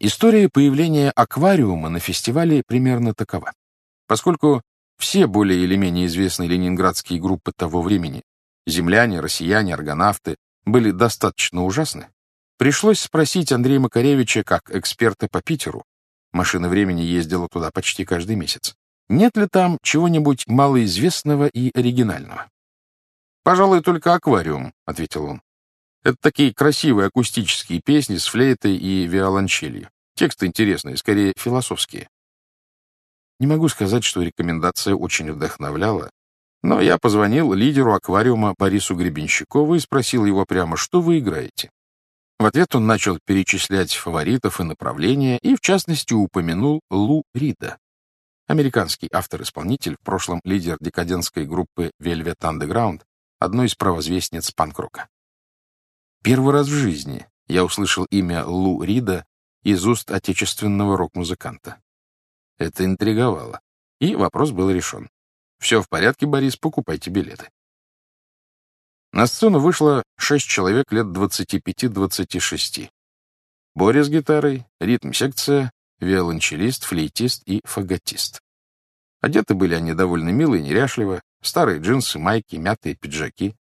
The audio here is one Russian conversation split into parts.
История появления аквариума на фестивале примерно такова. Поскольку все более или менее известные ленинградские группы того времени — земляне, россияне, аргонавты — были достаточно ужасны, пришлось спросить Андрея Макаревича, как эксперта по Питеру, машина времени ездила туда почти каждый месяц, нет ли там чего-нибудь малоизвестного и оригинального. «Пожалуй, только аквариум», — ответил он. «Это такие красивые акустические песни с флейтой и виолончелью. Тексты интересные, скорее философские. Не могу сказать, что рекомендация очень вдохновляла, но я позвонил лидеру аквариума Борису Гребенщикову и спросил его прямо, что вы играете. В ответ он начал перечислять фаворитов и направления, и, в частности, упомянул Лу Рида. Американский автор-исполнитель, в прошлом лидер декадентской группы Velvet Underground, одной из провозвестниц панк-рока. Первый раз в жизни я услышал имя Лу Рида из уст отечественного рок-музыканта. Это интриговало. И вопрос был решен. Все в порядке, Борис, покупайте билеты. На сцену вышло шесть человек лет 25-26. Боря с гитарой, ритм-секция, виолончелист, флейтист и фаготист. Одеты были они довольно мило и неряшливо, старые джинсы, майки, мятые пиджаки.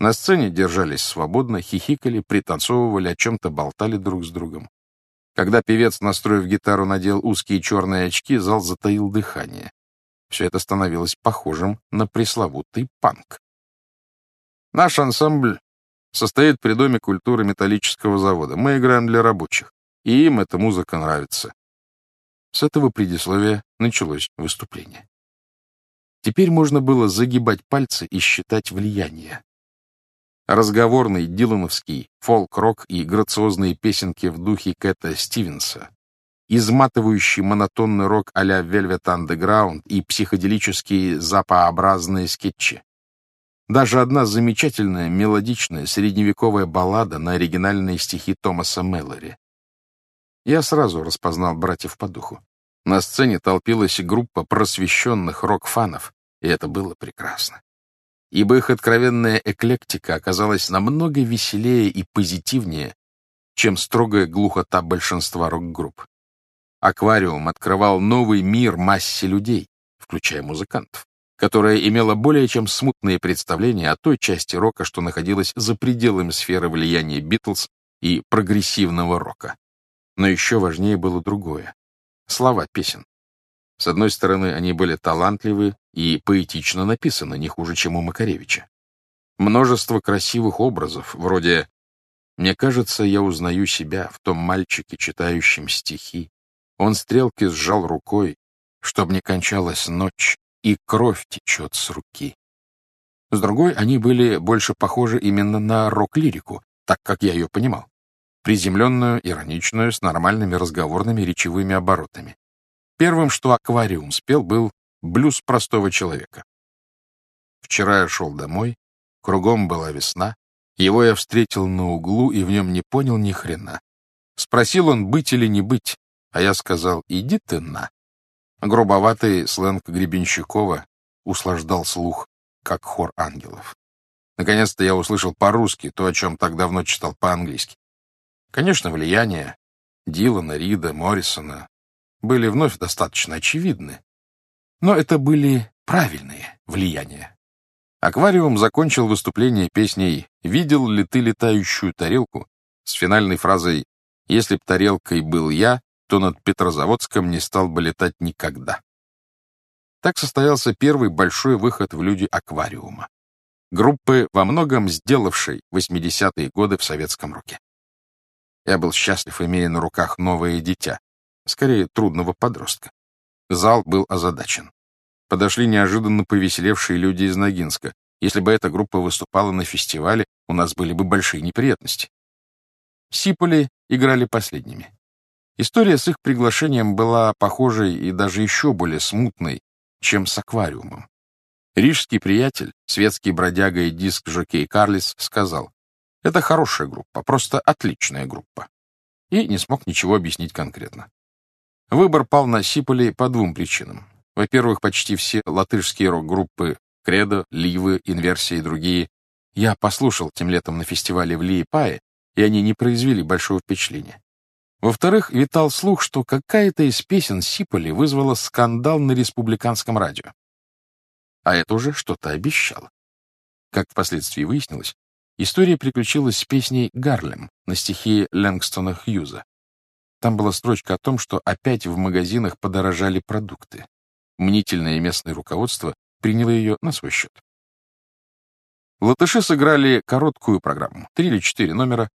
На сцене держались свободно, хихикали, пританцовывали, о чем-то болтали друг с другом. Когда певец, настроив гитару, надел узкие черные очки, зал затаил дыхание. Все это становилось похожим на пресловутый панк. Наш ансамбль состоит при Доме культуры металлического завода. Мы играем для рабочих, и им эта музыка нравится. С этого предисловия началось выступление. Теперь можно было загибать пальцы и считать влияние. Разговорный, дилановский, фолк-рок и грациозные песенки в духе Кэта Стивенса, изматывающий монотонный рок а-ля Velvet Underground и психоделические запообразные скетчи. Даже одна замечательная мелодичная средневековая баллада на оригинальные стихи Томаса Меллори. Я сразу распознал братьев по духу. На сцене толпилась группа просвещенных рок-фанов, и это было прекрасно ибо их откровенная эклектика оказалась намного веселее и позитивнее, чем строгая глухота большинства рок-групп. Аквариум открывал новый мир массе людей, включая музыкантов, которая имела более чем смутные представления о той части рока, что находилась за пределами сферы влияния Битлз и прогрессивного рока. Но еще важнее было другое — слова песен. С одной стороны, они были талантливы и поэтично написаны, не хуже, чем у Макаревича. Множество красивых образов, вроде «Мне кажется, я узнаю себя в том мальчике, читающем стихи. Он стрелки сжал рукой, чтоб не кончалась ночь, и кровь течет с руки». С другой, они были больше похожи именно на рок-лирику, так как я ее понимал. Приземленную, ироничную, с нормальными разговорными речевыми оборотами. Первым, что аквариум спел, был блюз простого человека. Вчера я шел домой, кругом была весна, его я встретил на углу и в нем не понял ни хрена. Спросил он, быть или не быть, а я сказал, иди ты на. Грубоватый сленг Гребенщикова услаждал слух, как хор ангелов. Наконец-то я услышал по-русски то, о чем так давно читал по-английски. Конечно, влияние Дилана, Рида, Моррисона, были вновь достаточно очевидны. Но это были правильные влияния. Аквариум закончил выступление песней «Видел ли ты летающую тарелку?» с финальной фразой «Если б тарелкой был я, то над Петрозаводском не стал бы летать никогда». Так состоялся первый большой выход в люди аквариума. Группы, во многом сделавшей 80-е годы в советском роке. Я был счастлив, имея на руках новое дитя, скорее трудного подростка. Зал был озадачен. Подошли неожиданно повеселевшие люди из Ногинска. Если бы эта группа выступала на фестивале, у нас были бы большие неприятности. Сиполи играли последними. История с их приглашением была похожей и даже еще более смутной, чем с аквариумом. Рижский приятель, светский бродяга и диск Жокей Карлис сказал, «Это хорошая группа, просто отличная группа». И не смог ничего объяснить конкретно. Выбор пал на Сиполи по двум причинам. Во-первых, почти все латышские рок-группы Кредо, Ливы, Инверсия и другие я послушал тем летом на фестивале в Лиепае, и они не произвели большого впечатления. Во-вторых, витал слух, что какая-то из песен Сиполи вызвала скандал на республиканском радио. А это уже что-то обещало. Как впоследствии выяснилось, история приключилась с песней «Гарлем» на стихи Лэнгстона Хьюза. Там была строчка о том, что опять в магазинах подорожали продукты. Мнительное местное руководство приняло ее на свой счет. Латыши сыграли короткую программу, три или четыре номера,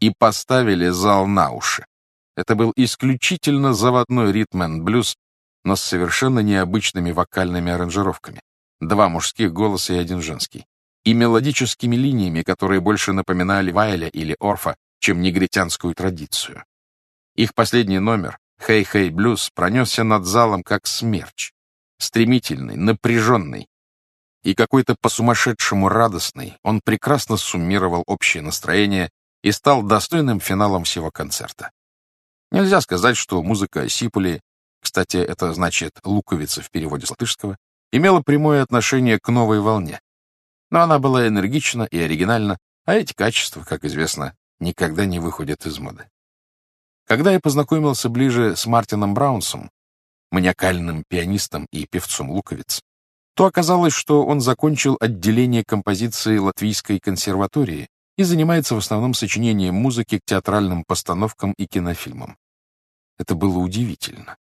и поставили зал на уши. Это был исключительно заводной ритм-н-блюз, но с совершенно необычными вокальными аранжировками. Два мужских голоса и один женский. И мелодическими линиями, которые больше напоминали Вайля или Орфа, чем негритянскую традицию. Их последний номер, «Хей-хей блюз», пронесся над залом как смерч. Стремительный, напряженный. И какой-то по-сумасшедшему радостный, он прекрасно суммировал общее настроение и стал достойным финалом всего концерта. Нельзя сказать, что музыка Сиполи, кстати, это значит «луковица» в переводе с латышского, имела прямое отношение к новой волне. Но она была энергична и оригинальна, а эти качества, как известно, никогда не выходят из моды. Когда я познакомился ближе с Мартином Браунсом, маниакальным пианистом и певцом луковиц, то оказалось, что он закончил отделение композиции Латвийской консерватории и занимается в основном сочинением музыки к театральным постановкам и кинофильмам. Это было удивительно.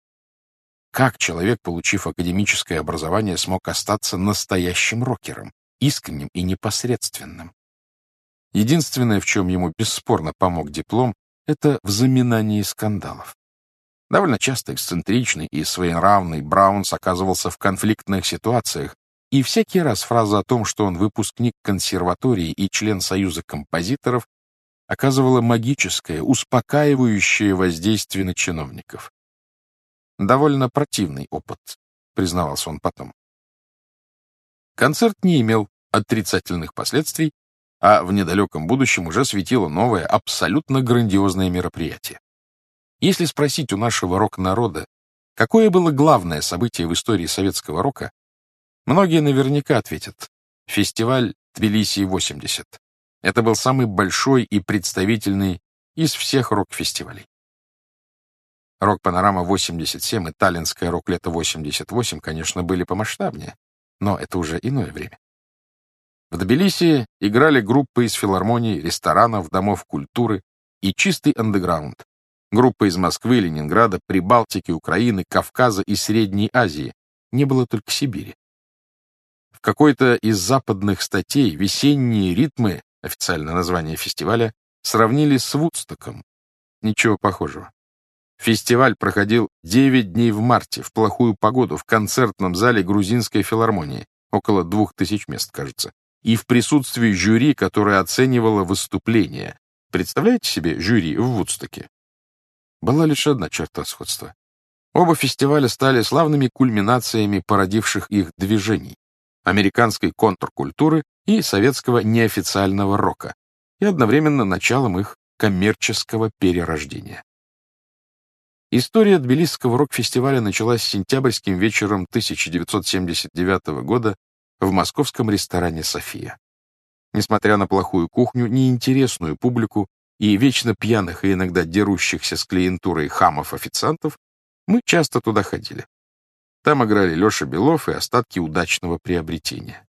Как человек, получив академическое образование, смог остаться настоящим рокером, искренним и непосредственным? Единственное, в чем ему бесспорно помог диплом, это в заминании скандалов. Довольно часто эксцентричный и своенравный Браунс оказывался в конфликтных ситуациях, и всякий раз фраза о том, что он выпускник консерватории и член Союза композиторов, оказывала магическое, успокаивающее воздействие на чиновников. Довольно противный опыт, признавался он потом. Концерт не имел отрицательных последствий, а в недалеком будущем уже светило новое, абсолютно грандиозное мероприятие. Если спросить у нашего рок-народа, какое было главное событие в истории советского рока, Многие наверняка ответят. Фестиваль Тбилиси-80. Это был самый большой и представительный из всех рок-фестивалей. Рок-панорама-87 и Таллинское рок-лето-88, конечно, были помасштабнее, но это уже иное время. В Тбилиси играли группы из филармоний, ресторанов, домов культуры и чистый андеграунд. Группы из Москвы, Ленинграда, Прибалтики, Украины, Кавказа и Средней Азии. Не было только Сибири. В какой-то из западных статей «Весенние ритмы» официальное название фестиваля, сравнили с Вудстоком. Ничего похожего. Фестиваль проходил 9 дней в марте, в плохую погоду, в концертном зале грузинской филармонии, около двух тысяч мест, кажется, и в присутствии жюри, которое оценивало выступление. Представляете себе жюри в Вудстоке? Была лишь одна черта сходства. Оба фестиваля стали славными кульминациями породивших их движений американской контркультуры и советского неофициального рока, и одновременно началом их коммерческого перерождения. История Тбилисского рок-фестиваля началась сентябрьским вечером 1979 года в московском ресторане «София». Несмотря на плохую кухню, неинтересную публику и вечно пьяных и иногда дерущихся с клиентурой хамов-официантов, мы часто туда ходили. Там играли Леша Белов и остатки удачного приобретения.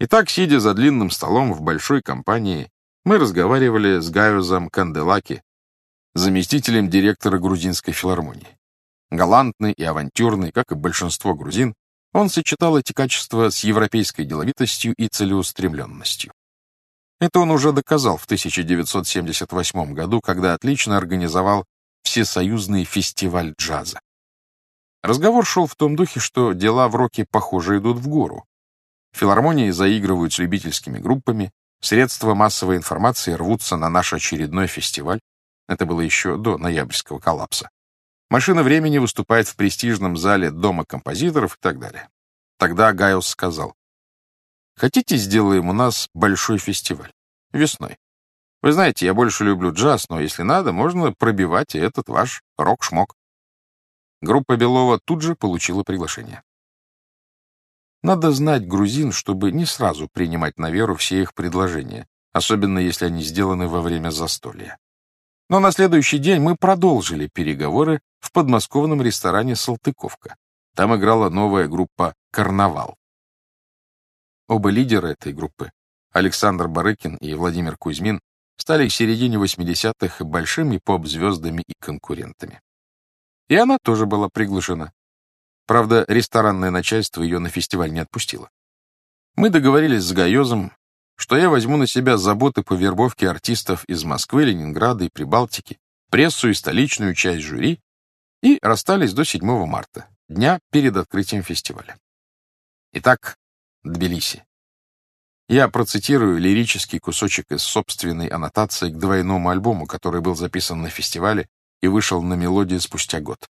Итак, сидя за длинным столом в большой компании, мы разговаривали с Гаюзом Канделаки, заместителем директора грузинской филармонии. Галантный и авантюрный, как и большинство грузин, он сочетал эти качества с европейской деловитостью и целеустремленностью. Это он уже доказал в 1978 году, когда отлично организовал Всесоюзный фестиваль джаза. Разговор шел в том духе, что дела в роке, похоже, идут в гору. Филармонии заигрывают с любительскими группами, средства массовой информации рвутся на наш очередной фестиваль. Это было еще до ноябрьского коллапса. Машина времени выступает в престижном зале Дома композиторов и так далее. Тогда Гайлс сказал, «Хотите, сделаем у нас большой фестиваль? Весной. Вы знаете, я больше люблю джаз, но если надо, можно пробивать и этот ваш рок-шмок. Группа Белова тут же получила приглашение. Надо знать грузин, чтобы не сразу принимать на веру все их предложения, особенно если они сделаны во время застолья. Но на следующий день мы продолжили переговоры в подмосковном ресторане «Салтыковка». Там играла новая группа «Карнавал». Оба лидера этой группы, Александр Барыкин и Владимир Кузьмин, стали к середине 80-х большими поп-звездами и конкурентами. И она тоже была приглашена. Правда, ресторанное начальство ее на фестиваль не отпустило. Мы договорились с Гайозом, что я возьму на себя заботы по вербовке артистов из Москвы, Ленинграда и Прибалтики, прессу и столичную часть жюри, и расстались до 7 марта, дня перед открытием фестиваля. Итак, Тбилиси. Я процитирую лирический кусочек из собственной аннотации к двойному альбому, который был записан на фестивале и вышел на мелодии спустя год.